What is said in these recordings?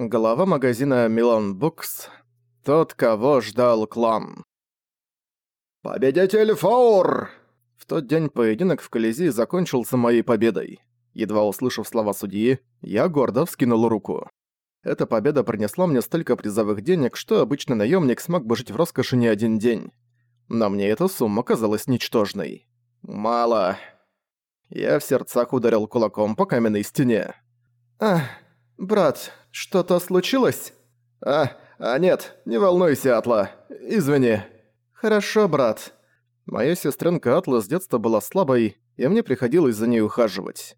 Глава магазина Милан Букс. Тот, кого ждал клан. «Победитель Фаур!» В тот день поединок в Колизее закончился моей победой. Едва услышав слова судьи, я гордо вскинул руку. Эта победа принесла мне столько призовых денег, что обычный наемник смог бы жить в роскоши не один день. Но мне эта сумма казалась ничтожной. Мало. Я в сердцах ударил кулаком по каменной стене. «Ах, брат, что-то случилось?» «А, а нет, не волнуйся, Атла. Извини». «Хорошо, брат». Моя сестренка Атла с детства была слабой, и мне приходилось за ней ухаживать.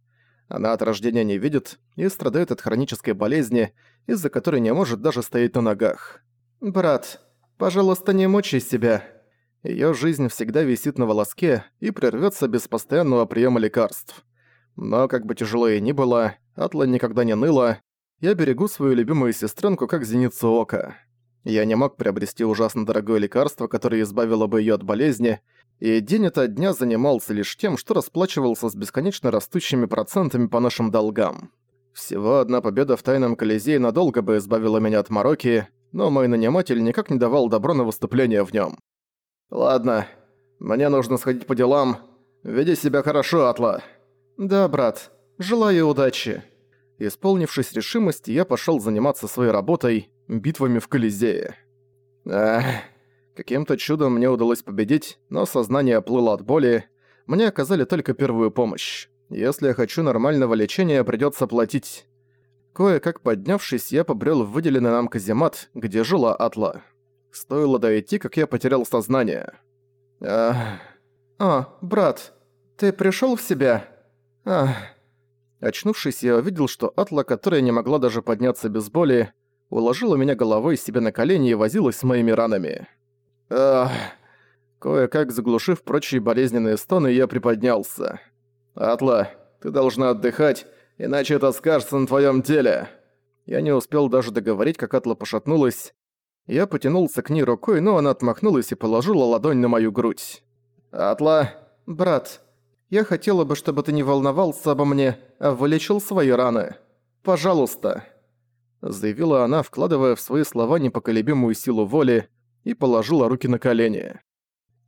Она от рождения не видит и страдает от хронической болезни, из-за которой не может даже стоять на ногах. «Брат, пожалуйста, не мучай себя». Её жизнь всегда висит на волоске и прервётся без постоянного приема лекарств. Но как бы тяжело ей ни было, Атла никогда не ныла, я берегу свою любимую сестренку как зеницу ока. Я не мог приобрести ужасно дорогое лекарство, которое избавило бы ее от болезни, и день ото дня занимался лишь тем, что расплачивался с бесконечно растущими процентами по нашим долгам. Всего одна победа в Тайном Колизее надолго бы избавила меня от мороки, но мой наниматель никак не давал добро на выступление в нем. «Ладно, мне нужно сходить по делам. Веди себя хорошо, Атла». «Да, брат. Желаю удачи». Исполнившись решимости, я пошёл заниматься своей работой, битвами в Колизее. Эх, каким-то чудом мне удалось победить, но сознание плыло от боли. Мне оказали только первую помощь. Если я хочу нормального лечения, придётся платить. Кое-как поднявшись, я побрел в выделенный нам каземат, где жила Атла. Стоило дойти, как я потерял сознание. Ах. «А, брат, ты пришёл в себя?» «Ах...» Очнувшись, я увидел, что Атла, которая не могла даже подняться без боли, уложила меня головой себе на колени и возилась с моими ранами. Ах... Кое-как заглушив прочие болезненные стоны, я приподнялся. «Атла, ты должна отдыхать, иначе это скажется на твоем теле». Я не успел даже договорить, как Атла пошатнулась. Я потянулся к ней рукой, но она отмахнулась и положила ладонь на мою грудь. «Атла...» «Брат, я хотела бы, чтобы ты не волновался обо мне, а вылечил свои раны. Пожалуйста», — заявила она, вкладывая в свои слова непоколебимую силу воли, и положила руки на колени.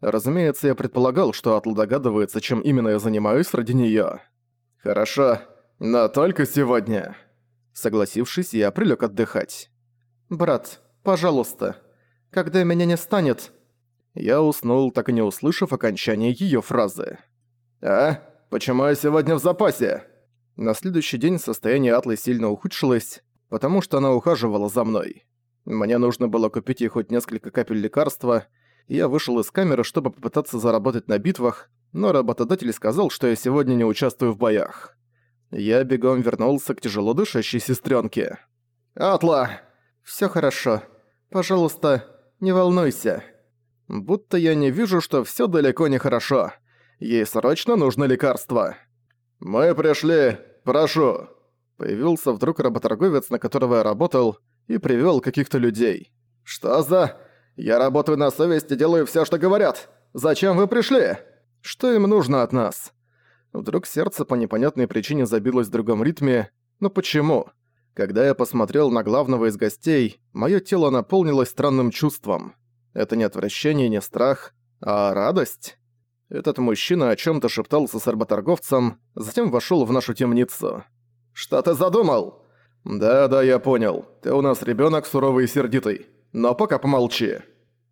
Разумеется, я предполагал, что Атл догадывается, чем именно я занимаюсь ради неё. «Хорошо, но только сегодня». Согласившись, я прилёг отдыхать. «Брат, пожалуйста, когда меня не станет...» Я уснул, так и не услышав окончания её фразы. «А? Почему я сегодня в запасе?» На следующий день состояние Атлы сильно ухудшилось, потому что она ухаживала за мной. Мне нужно было купить ей хоть несколько капель лекарства, и я вышел из камеры, чтобы попытаться заработать на битвах, но работодатель сказал, что я сегодня не участвую в боях. Я бегом вернулся к тяжело дышащей сестренке. «Атла! все хорошо. Пожалуйста, не волнуйся». Будто я не вижу, что все далеко не хорошо. Ей срочно нужно лекарство. «Мы пришли, прошу!» Появился вдруг работорговец, на которого я работал, и привёл каких-то людей. «Что за...» «Я работаю на совесть и делаю всё, что говорят! Зачем вы пришли? Что им нужно от нас?» Вдруг сердце по непонятной причине забилось в другом ритме. Но почему? Когда я посмотрел на главного из гостей, моё тело наполнилось странным чувством. Это не отвращение, не страх, а радость. Этот мужчина о чем то шептался с работорговцем, затем вошел в нашу темницу. «Что ты задумал?» «Да-да, я понял. Ты у нас ребенок суровый и сердитый. Но пока помолчи».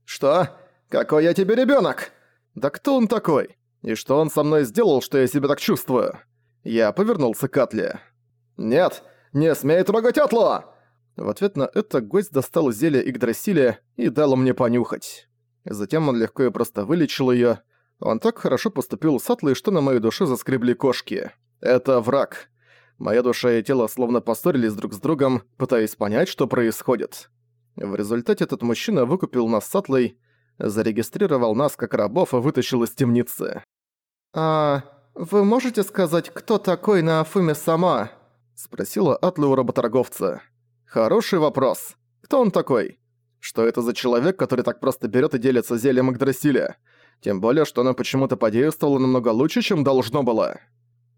«Что? Какой я тебе ребенок? «Да кто он такой? И что он со мной сделал, что я себя так чувствую?» Я повернулся к Атле. «Нет, не смей трогать Атлу!» В ответ на это гость достал зелье Игдрасиля и дал мне понюхать. Затем он легко и просто вылечил её, он так хорошо поступил с Атлой, что на моей душе заскребли кошки. Это враг. Моя душа и тело словно поссорились друг с другом, пытаясь понять, что происходит. В результате этот мужчина выкупил нас с Атлой, зарегистрировал нас как рабов и вытащил из темницы. «А вы можете сказать, кто такой Наафуми сама?» – спросила Атла у работорговца. «Хороший вопрос. Кто он такой? Что это за человек, который так просто берет и делится зельем Игдрасиля? Тем более, что она почему-то подействовала намного лучше, чем должно было.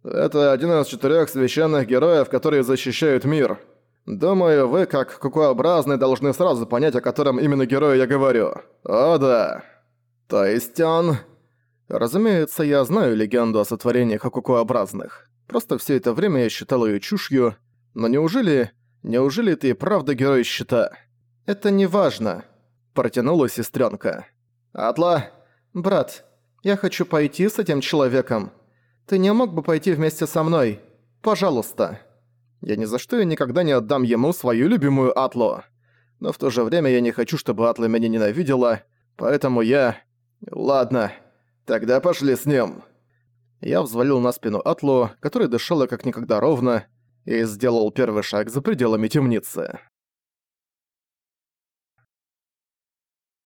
Это один из четырех священных героев, которые защищают мир. Думаю, вы, как кукуобразные, должны сразу понять, о котором именно герое я говорю. О да. То есть он... Разумеется, я знаю легенду о сотворениях кукуобразных. Просто все это время я считал ее чушью. Но неужели... Неужели ты и правда герой щита? Это не важно. Протянула сестренка. Атла, брат, я хочу пойти с этим человеком. Ты не мог бы пойти вместе со мной? Пожалуйста. Я ни за что и никогда не отдам ему свою любимую Атлу. Но в то же время я не хочу, чтобы Атла меня ненавидела, поэтому я... Ладно, тогда пошли с ним. Я взвалил на спину Атлу, которая дышала как никогда ровно, и сделал первый шаг за пределами темницы.